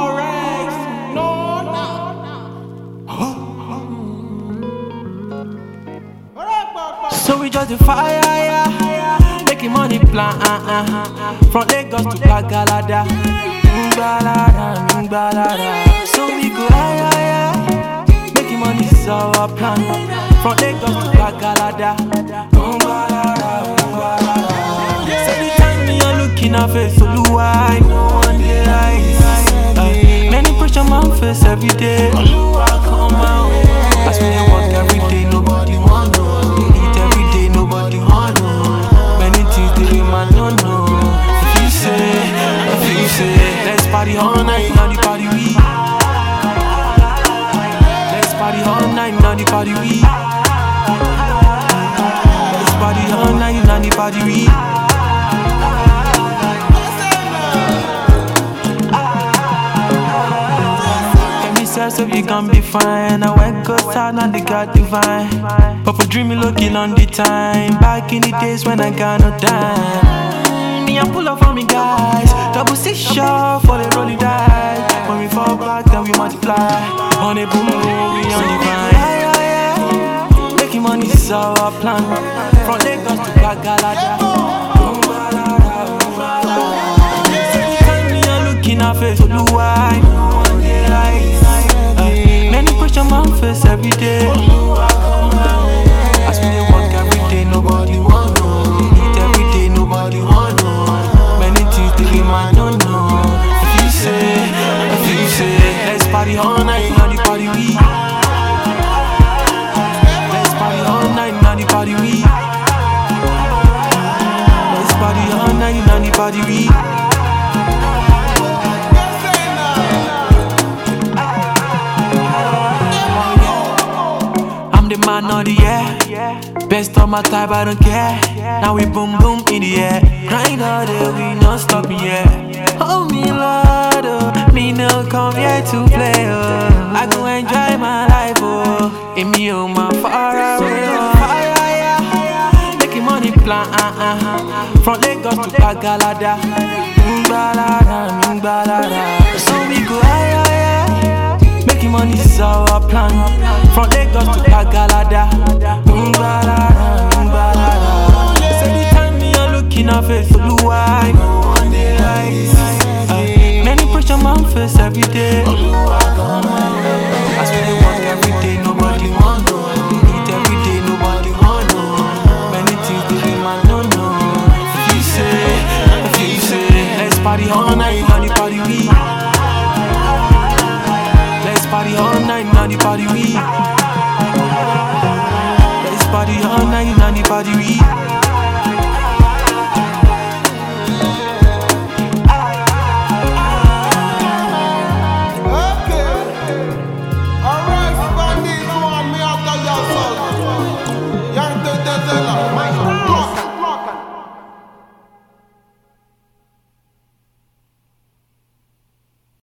Orex, no, no. So we just the fire, yeah. Making money plan, uh, uh. From Lagos to Bagalada. Mbalada, Mbalada. So we go higher, yeah. Making money is our plan. From Lagos to Bagalada. Mbalada, Mbalada. Looking face, I one day rise. Uh, many pressure man face every day. Come we work every day, nobody want. Eat every day, nobody want. Many things they man. If you say, if you say, let's party all night, now the party we. Let's party all night, now the party we. Let's party all night, the party we. So you can be fine. I went go sad and they got divine. Papa dreamy looking on the time. Back in the days when I got no time. Me, I pull up for me guys. Double six shot for the rolling dice. When we fall back, then we multiply. On a boom boom, we on the vine. Making money is our plan. From Lagos to Bagalada. Every day. We dey work every day, nobody want know. Every day, nobody want know. Many things don't know. You say, you say, let's party all night, the party we. Man of the year. Best of my type, I don't care. Now we boom boom in the air. Grind all day, we not stopping yet. Oh me Lord, oh. me no come here to play. Oh. I go enjoy my life, oh. In me, oh my far away. Oh. Making money plan, uh, uh. From Lagos to Bagalada. Mbalada, Mbalada. Money is our plan. From Lagos to Bagalada. Mbalada, Mbalada. Say the time me a looking at face, Oluwa, I know one Many pressure man face every day. As we dey work every day, nobody want. They eat every day, nobody want know. Many things they man don't know. If you say, if you say, let's party all night, all night, now the party we. All night, now the party we.